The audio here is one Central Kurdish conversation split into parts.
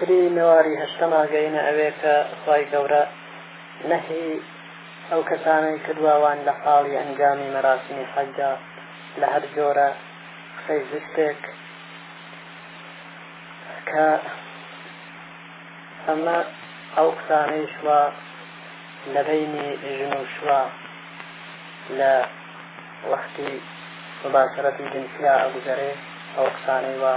خولی نواری هەشتەم ئاگەینە ئەوێ کە خوای گەورە نەهی ئەو کەسانەی کردوە وان لە حاڵی ئەنجامی مەراسمی حەجدا لە هەر جۆرە قسەی زشتێک کە ئەمە ئەو قسانەیش وە لە بینی ژن و شوە لە وەختی مباشرەتی جنسیا ئەگوزەرێ ئەو قسانەی وە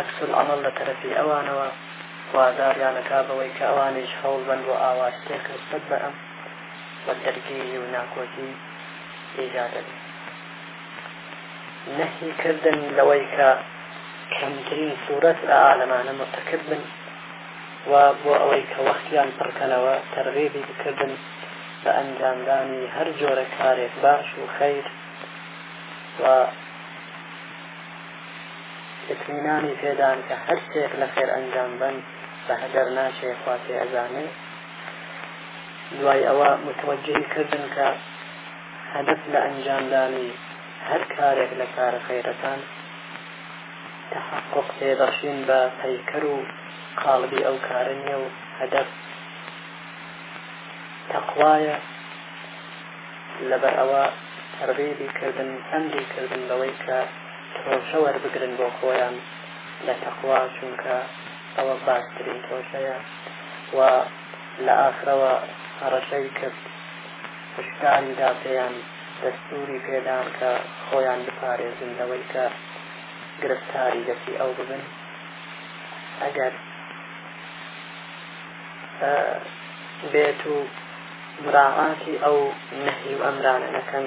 عکس العمل لە تەرەفی ئەوانەوە واداریان ئەکا بەوەی کە ئەوانیش هەوڵ بەن بۆ ئاوازتێک نسبەت بە ئەم بە دەرگیری و ناکۆکی ئیجادە بێت نهی کردن لەوەی کە کەمترین سوورەت لە عالەمانە مرتەکرد بن و بۆ ئەوەی کە وەختیان پڕکەنەوە تەرغێبی بکردن بە ئەنجامدانی هەر جۆرە کارێک باش و خیر و ئیتمینانی پێدان کە هەر شتێک لە خێر ئەنجام بەن بە هەدەر ناچێ خوا پێ ئەزانێ دوای ئەوە متوجهی کردن کە هەدف لە ئەنجامدانی هەر کارێک لە کارە خێرەکان تحقق پێبەخشین بە پەیکەر و قاڵبی ئەو کارە نیە و هەدف تەقوایە لەبەر ئەوە تەرغیبی کردن ئەمری کردن بەوەی کە تۆشە وەربگرن بۆ خۆیان لە تەقوا چونکە ئەوە باشترین تۆشەیە و لە ئاخرەوە هەڕەشەی کرد هشداری دا پێیان دەستوری پێدان کە خۆیان بپارێزن لەوەی کە گرفتاری دەستی ئەو ببن ئەگەر بێت و مراعاتی ئەو نەهی و ئەمرانە نەکەن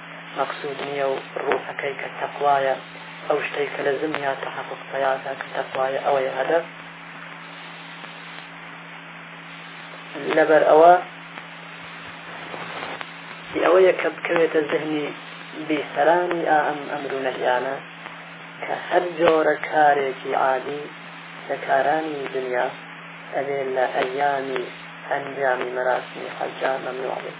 مەقسود نیە و ڕوحەکەی کە تەقوایە ئەو شتەی کە لە زمنیا تەحەقوق پەیاکا کە تەقوایە ئەوەیە هەدەف لەبەر ئەوە ئەوەیە کە بکەوێتە زهنی بیسەرانی ئەم ئەمر و نەهیانە کە هەر جۆرە کارێکی عادی لە کارانی دنیا ئەبێ لە ئەیامی ئەنجامی مەراسمی حەجا مەمنوع بێت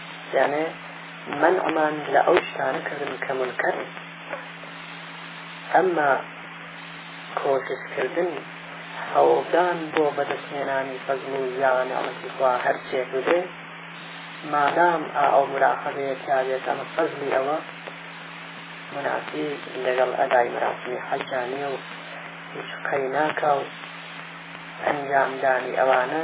یانێ مەنعمان لە ئەو شتانە کردن کە منکەرن ئەمما کۆششکردن هەوڵدان بۆ بەدەستهێنانی فەزل و یان ئەڵەتی خوا هەرچێک بدێ مادام ئەو مراقبەیە پیاوێت ئەمە فەزلی ئەوە مناسی لەگەڵ ئەدای مراسی حەجانیە و هیچ قەی ناکە و ئەنجامدانی ئەوانە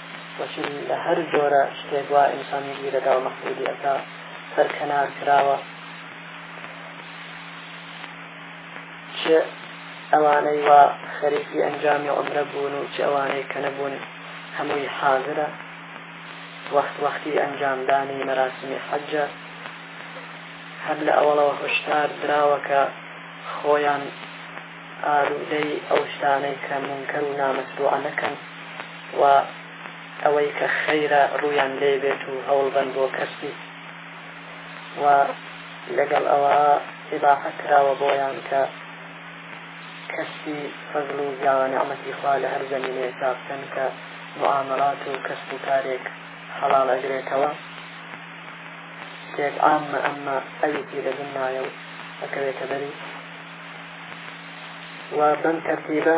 وەچی لە هەر جۆرە شتێک وا ئینسانی گوێ دەداوە مەحدودی ئەکا سەرکەنار کراوە چ ئەوانەی وا خەریکی ئەنجامی عمرە بوون و چ ئەوانەی کە نەبوون هەمووی حاضرە وەخت وەختی ئەنجامدانی مەراسمی حەجە هەر لە ئەوڵەوە هۆشدار دراوە کە خۆیان ئالوودەی ئەو شتانەی کە منکە و نامەسروعە نەکەن و ئەوەی کە خەیرە ڕوویان لێ بێت و هەوڵبەن بۆ کەسبی و لەگەڵ ئەوە ئیباحە کراوە بۆیان کە کەسی فەزل و گاوە نعمەتی خوا لە هەر زەمینێ تاقن کە معاملات و کەسب و کارێک حەڵال ئەگرێتەوە شتێک عامە ئەمما ئەوێکی لە دنیاە و ئەکەوێتە بەری و بەم تەرتیبە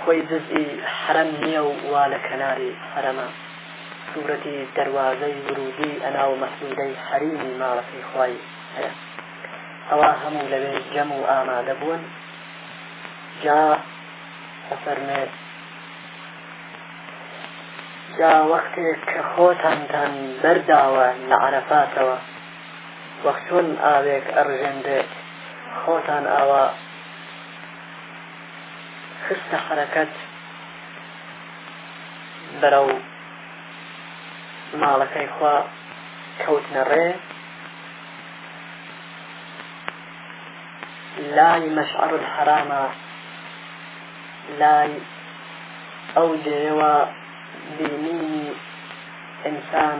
خۆی جزئی حەرەم نیە و وا لە کەناری حەرەمە سورەتی دەروازەی ورودی ئەنا و مەسودەی حەریمی ماڵەکەی خوای هەیە ئەوا هەموو لەوێ جەم و ئامادە بوون جا ئەفەرمێت جا وەختێک کە خۆتانتان بەرداوە لە عەرەفاتەوە وەخت چۆن ئاوێک ئەڕژێنرێت خۆتان ئاوا خستە حەرەکەت بەرەو ماڵەکەی خوا کەوتنە ڕێ لای مەشعر حرامە لای ئەو جێەوە بینینی ئینسان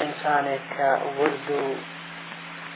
ئینسانێک کە ورد و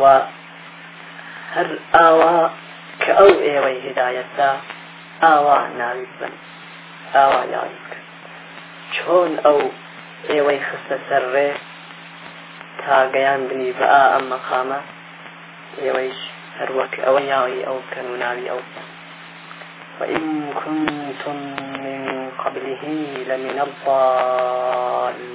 و هەر ئاوا کە ئەو ئێوەی هیدایەتدا ئاوا ناوی بن ئاوا یاری بکەن چۆن ئەو ئێوەی خستە سەر ڕێ تا گەیاندنی بە ئا ئەم مەقامە ئێوەیش هەروەک ئەوە یاوی ئەو بکەن و ناوی ئەو بکەن وإن كنتم من قبله لمن الضالين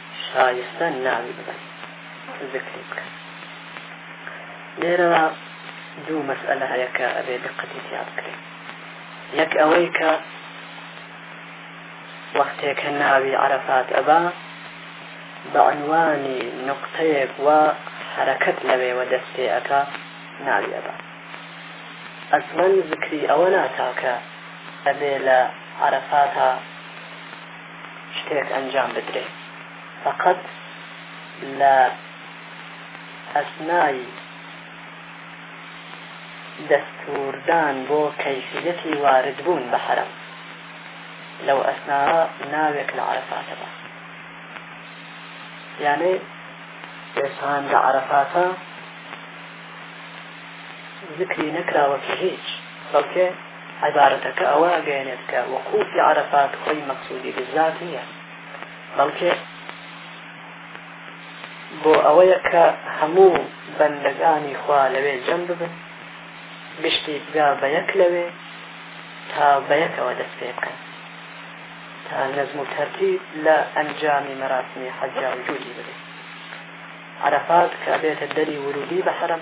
شایستە ناوی ببەن زکری بکەن لێرەوە دوو مەسئلە هەیە کە ئەبێ دقەتی تیا بکرێت یەک ئەوەی کە وەختێک کە ناوی عرفات ئەبا بە عنوانی نقطەیەک و حرەکەت لەوێوە دەست پێ ئەەکە ناوی ئەبا ئەسڵەن زکری ئەوە ناتاکە ئەبێ لە عرفاتە شتێک ئەنجام بدرێ فقط لە ئەسنای دەستوردان بۆ کەیفیەتی وارد بوون بە حرم لەو ئەسنا ناوێک لە عرفاتەدا یانێ ئێسان لە عرفاتە ذکری نەکراوە هیچ بەڵکێ عیبارەتەکە ئەوە ئەگەیەنێت کە وقوفی عەرەفات خۆی مەقسودی بزات نییە بەڵکێ بۆ ئەوەیە کە هەموو بەندەکانی خوا لەوێ جەم ببن گشتی بگا بە یەک لەوێ تا بەیەکەوە دەست پێ بکەن تا نەزم و تەرتیب لە ئەنجامی مەراسمی حەجا وجودی بدەن عرفات کە بێتە دەری ورودی بە حرم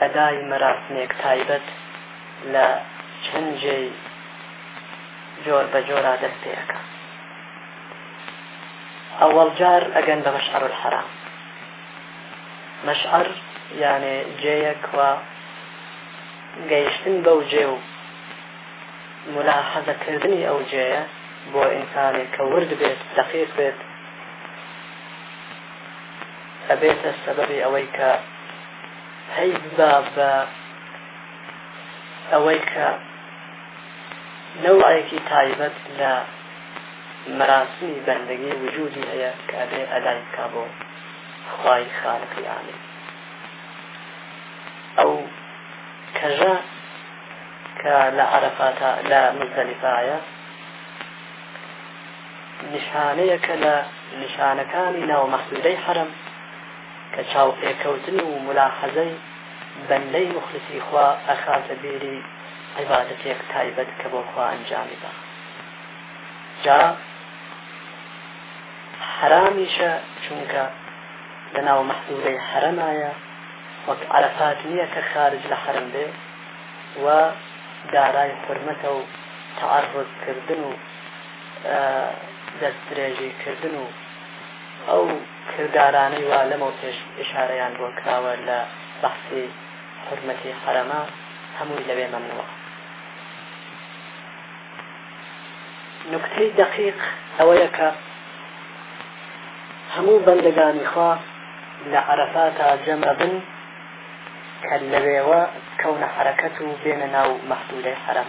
ئەدای مەراسمێک تایبەت لە چەند جێی جۆر بە جۆرا دەست پێەکە ئەوەڵ جار ئەگەن بە مەشعر الحرام مەشعر یانێ جێیەک و گەیشتن بەو جێ و ملاحەزەکردنی ئەو جێە بۆ ئینسانێک کە ورد بێت دەقیق بێت ئەبێتە سەبەبی ئەوەی کە هەی ببا بە ئەوەی کە نەوەیەکی تایبەت لە مەراسمی بەندگی وجودی هەیە کە ئەبێ ئەدای بکە بۆ خوای خالقی عالی ئەو کەژە کە لە عرفاتا لە مزدەلیفایە نیشانەیەکە لە نیشانەکانی ناو مەحدودەی حەرەم کە چاوپێکەوتن و ملاحەزەی بەندەی مخلسی خوا ئەخاتە بیری عیبادەتێک تایبەت کە بۆ خوا ئەنجامی دا جا حرامیشە چونکە لەناو مەحدودەی حرەمایە وەک عرفات نییە کە خارج لە حرم بێ و دارای حرمەتە و تعرض کردن و دەستدرێژیکردن و ئەو کردارانەی وا لەمەو پێش ئیشارەیان بۆ کراوە لە بەحسی حورمەتی حەرەمە هەمووی لەوێ مەمنووە نکتەی دقیق ئەوەیە کە هەموو بەندەگانی خوا لە عەرەفاتا جەمە بن کە لەوێوە کەونە حرەکەت و بێنە ناو مەحدودەی حرم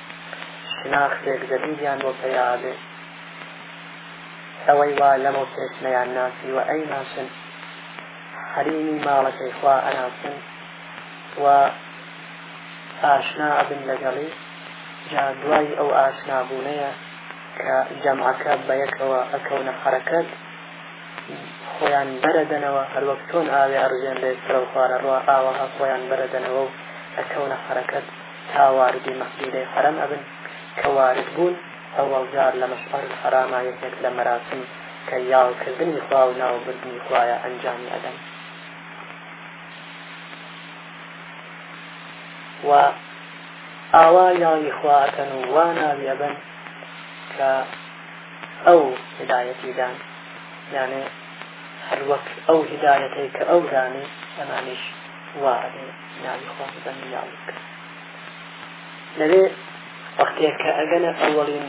شناختێک جەدیدیان بۆ پەیا بێ ئەوەی وا لەمە پێش نەیان ناسی و ئەی ناشن حەریمی ماڵەکەی خوا ئەناسن و ئاشنا ئەبن لەگەڵی جا دوای ئەو ئاشنابوونەیە کە جەمعەکە بە یەکەوە ئەکەونە حرەکەت خۆیان بەرەدەنەوە هەروەک چۆن ئاوێ ئەڕژێن لێ سەرەوخوارە ڕوا ئاوەها خۆیان بەرەدەنەوە و ئەکەونە حرەکەت تا واردی مەسجیدەی حەرەم ئەبن کە وارد بوون ئەوەڵ جار لە مەشعەر حەراما یەکێک لە مەراسم کە یاوکردنی خوا و ناوبردنی خوایە ئەنجامی ئەدەن و ئاوا یاوی خواکەن و وا ناوی ئەبن کە ئەو هدایەتیدان یانێ هەروەک ئەو هدایەتەی کە ئەو دانی ئەمانیش وا ئەبێت ناوی خوا بزانین ناو بکە لەوێ وەختێک کە ئەگەنە ئەوەڵین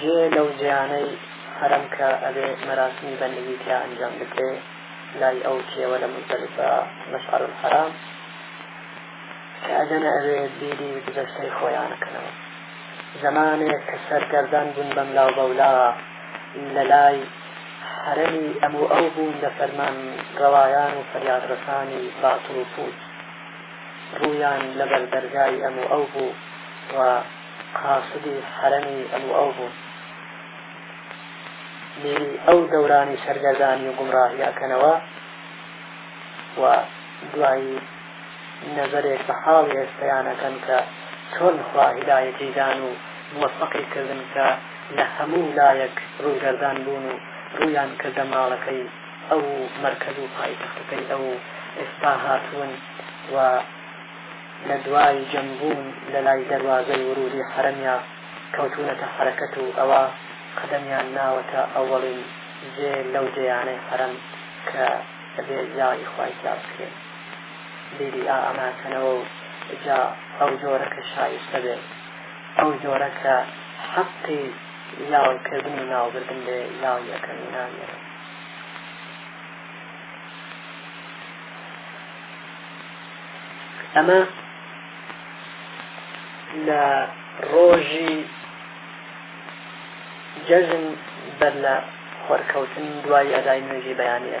جێ لەو جیانەی حرم کە ئەبێ مەراسمی بەندگی تیا ئەنجام بدرێ لای ئەو کێوە لە مزدلفە مەشعر الحرام کە ئەگەنە ئەوێ بیری گزەشتەی خۆیانەکەنەوە زمانێک کە سەرگەردان بوون بەم لاو بەولا لە لای حەرەمی ئەم و ئەو بوون لە فەرمان ڕەوایان و فەریاد ڕەسانی باتڵ و پووت ڕوویان لە بەردەرگای ئەم و ئەو بوو و قاسدی حەرەمی ئەم و ئەو بوون لێری ئەو دەورانی سەرگەردانی و گومڕاهی ئەکەنەوە و دوایی نەزەرێک بە حاڵی ئێستەیان ئەکەن کە چۆن خوا هیدایەتی دان و موەفەقی کردن کە لە هەموو لایەک ڕووگەردان بوون و ڕوویان کردە ماڵەکەی ئەو مەرکەز و پایتەختەکەی ئەو ئێستا هاتوون و لە دوای جەمبوون لە لای دەروازەی ورودی حرەمیا کەوتونەتە حرەکەت و ئەوە قەدەمیان ناوەتە ئەوەڵین جێ لەو جێیانەی حرەم کە ئەبێ یاری خوای تیا بکرێن بیری ئائەماکەنەوە و جا ئەو جۆرە کە شایستە بێت ئەو جۆرە کە حەقی یاوکردن و ناوبردن لێ یاو یەکەم نامێت ئەمە لە ڕۆژی جەژن بەر لە خۆرکەوتن دوای ئەدای نوێژی بەیانە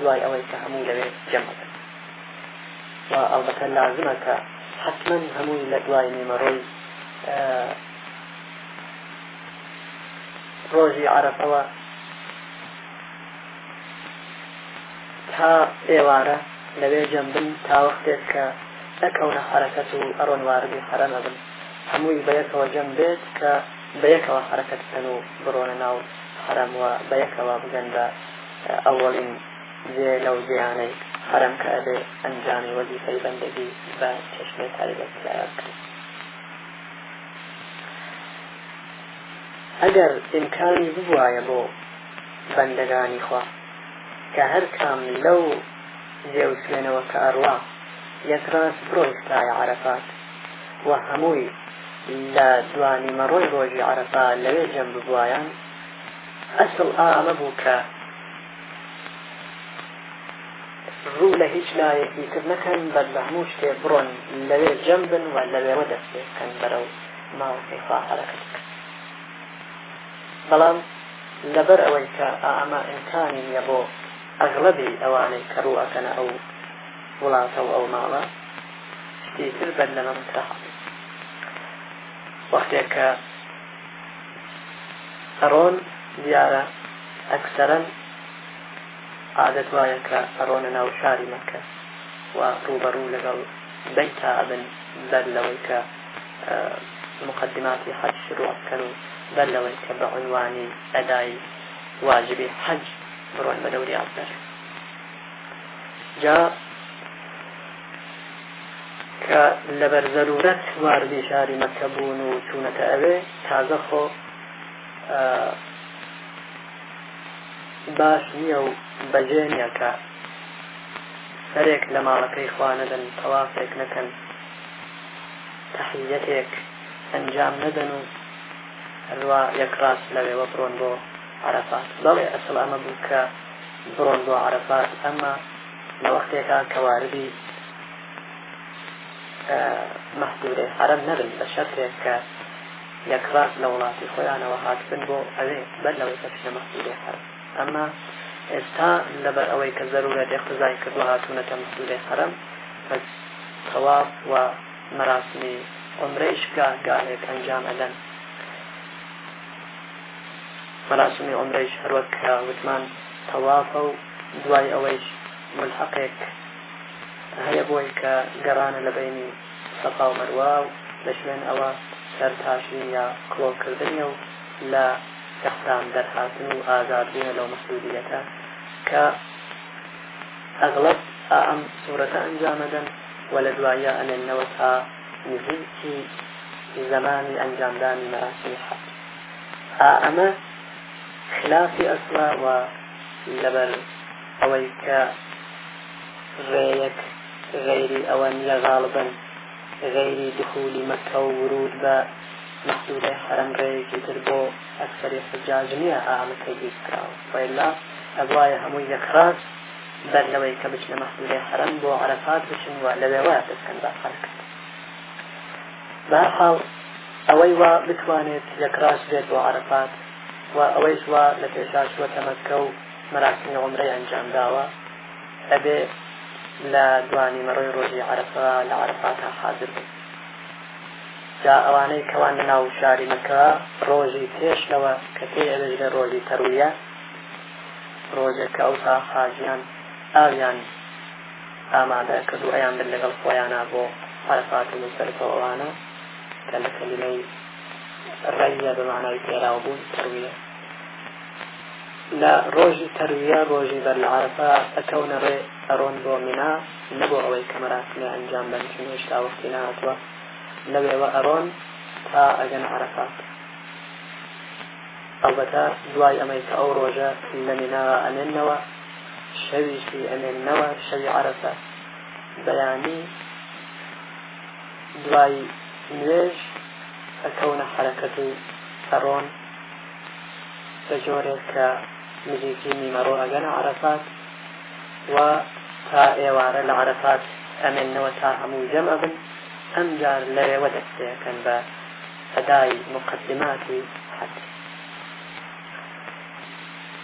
دوای ئەوەی کە هەمووی لەوێ جەم بکەن و ئەڵبەتە لازمە کە حتمما هەمووی لە دوای نیمەڕۆی ڕۆژی عرفەوە تا ئێوارە لەوێ جەم بن تا وەختێک کە نەکەونە حرەکەت و ئەڕۆن واردی حرەمە بن هەمووی بەیەکەوە جەم بێت کە بەیەکەوە حرەکەت بکەن و بڕۆنە ناو حەرەم وە بەیەکەوە بگەن بە ئەوەڵین جێ لەو جێیانەی حەرەم کە ئەبێ ئەنجامی وەزیفەی بەندەگی بە چەشنێ تایبەت لایان کرد ئەگەر ئیمکانی ببوایە بۆ بەندەگانی خوا کە هەر کام لەو جێ و شوێنەوە کە ئەڕوا یەکڕاست بڕۆیشتایە عەرەفات و هەمووی لە دوانیمەڕۆی ڕۆژی عەرەفە لەوێ جەم ببوایان ئەسڵ ئا ئەمە بوو کە ڕوو لە هیچ لایەکی تر نەکەن بەر لە هەموو شتێ بڕۆن لەوێ جەم بن و لەوێوە دەست پێ بکەن بەرەو ماوەکەی خوا حەرەکەت بکەن بەڵام لەبەر ئەوەی کە ئامە ئینکانی نیە بۆ ئەغڵەبی ئەوانەی کەڕوو ئەکەنە ئەو وڵاتە و ئەو ماڵە شتی تر بەر لەمە مطرح بێت وەختێک کە ئەڕۆن دیارە ئەکسەرەن عادەت وایە کە ئەڕۆنە ناو شاری مەکە و ڕوبەڕوو لەگەڵ بەیتا ئەبن بەر لەوەی کە مقدماتی حەج شروع بکەن و بەر لەوەی کە بە عنوانی ئەدای واجبی حەج بڕۆن بە دەوری عبدەر جا کە لەبەر زەرورەت واردی شاری مەکە بوون و چوونەتە ئەوێ تازە خۆ باش نییە و بەجێ نیە کە سەرێک لە ماڵەکەی خوانەدەن تەوافێک نەکەن تەحیەتێک ئەنجام نەدەن و هەروە یەکڕاست لەوێوە بڕۆن بۆ عرفات بەڵێ ئەسڵ ئەمە بوو کە بڕۆن بۆ عەرەفات ئەمە لە وەختێکا کە واردی مەحدورێ حەرەم نەبن بە شەرتێک کە یەکڕاست لە وڵاتی خۆیانەوە هاتبن بۆ ئەوێ بەر لەوەی کە شنە مەحدورێ حەرەم ئەمە ئێستا لەبەر ئەوەی کە زەرورەت اقتزای کردو هاتوونەتە مەحدورێ حەرەم بەس تەواف و مەراسمی عمرەیش گا گالێک ئەنجام ئەدەن مەراسیمی عومرەیش هەروەک کە وتمان تەوافە و دوای ئەوەیش ملحقێک هەیە بۆی کە گەڕانە لە بینی سەفا و مەروا و لە شوێن ئەوە سەر تاشین یا کڵۆکردنی و لە ئەحرام دەرهاتن و ئازادبوونە لەو مەسئولیەتە کە ئەغڵب ئەم سوورەتە ئەنجامەدەن و لە دوایە ئەنێنەوە تا نزیکی زمانی ئەنجامدانی مەراسمی حەج ئا ئەمە خلافی ئەسڵە و لەبەر ئەوەی کە ڕێیەک غەیری ئەوە نیە غاڵبن غەیری دخولی مەکە و ورود بە مسجودی حرم ڕێیەکی تر بۆ ئەکسەری حجاج نییە ئامەکە گیرکراوە وەلا ئەبواە هەمووی یەکڕاست بەر لەوەی کە بچنە مەسجودی حرم بۆ عرفات بچن و لەوێوە دەکەن بە حرکت بەهەرحاڵ ئەوەی وا بتوانێت لە کڕاش بێت بۆ عەرەفات و ئەوەیش وا لە پێشا چووەتە مەککە و مەراسیمی عومرەی ئەنجام داوە ئەبێ لە دوانیمەڕۆی ڕۆژی عەرەفە لە عەرەفاتە حازر بێت جا ئەوانەی کەوان لە ناو شاری مەکە ڕۆژی پێش لەوە کە پێ ئەوێژ لە ڕۆژی تەرویە ڕۆژێک کە ئەوسا حاجیان ئاویان ئامادە کردو ئەیان بن لەگەڵ خۆیانا بۆ عەرەفات و موزدەلفە و ئەوانە کە لە کەلیمەی ڕەیە بە مانای پێراو بوون تەرویە لە ڕۆژی تەرویە ڕۆژی بەر لە عەرەفە ئەکەونە ڕێ ئەڕۆن بۆ مینا نەبوو ئەوەی کەمەراتنی ئەنجام بەن چون هێشتا وەختی نهاتوە لەوێوە ئەڕۆن تا ئەگەن عەرەفات ئەڵبەتە دوای ئەمەی کە ئەو ڕۆژە لە مینا ئەنێنەوە شەویشی ئەمێننەوە شەوی عەرەفە بەیانی دوای نوێژ ئەکەونە حرەکەت و ئەڕۆن بە جۆرێک کە نزیکی نیمەڕۆ ئەگەن عرفات و تا ئێوارە لە عرفات ئەمێنەوە تا هەموو جەم ئەبن ئەمجار لەوێوە دەستەکەن بە ئەدای مقدماتی حەج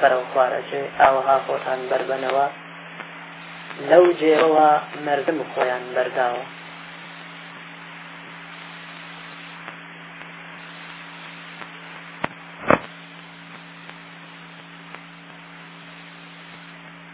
بەرەو خوار ئەچێ ئاوەها خۆتان بەربەنەوە لەو جێەوە مردم خۆیان بەرداوە